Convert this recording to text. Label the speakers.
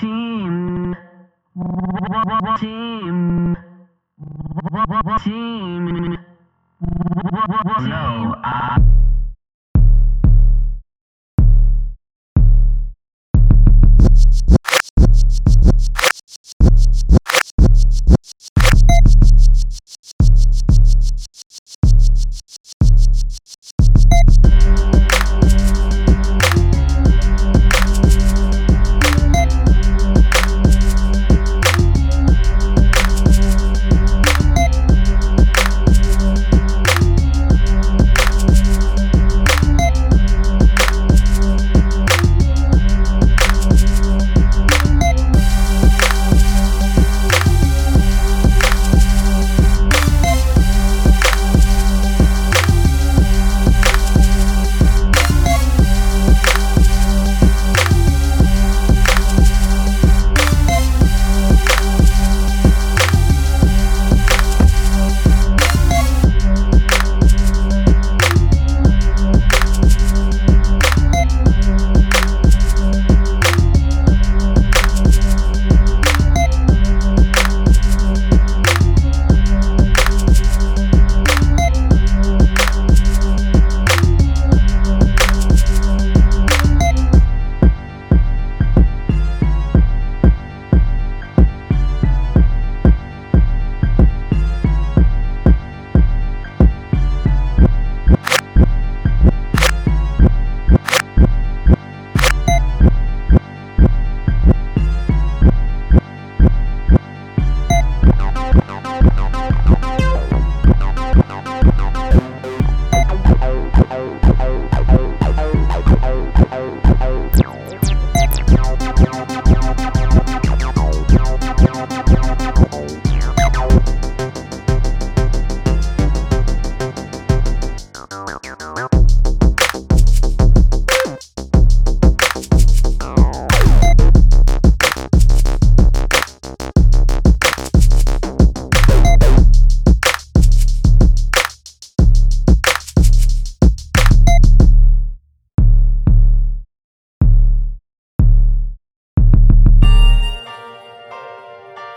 Speaker 1: Team. Team. Team. No, I.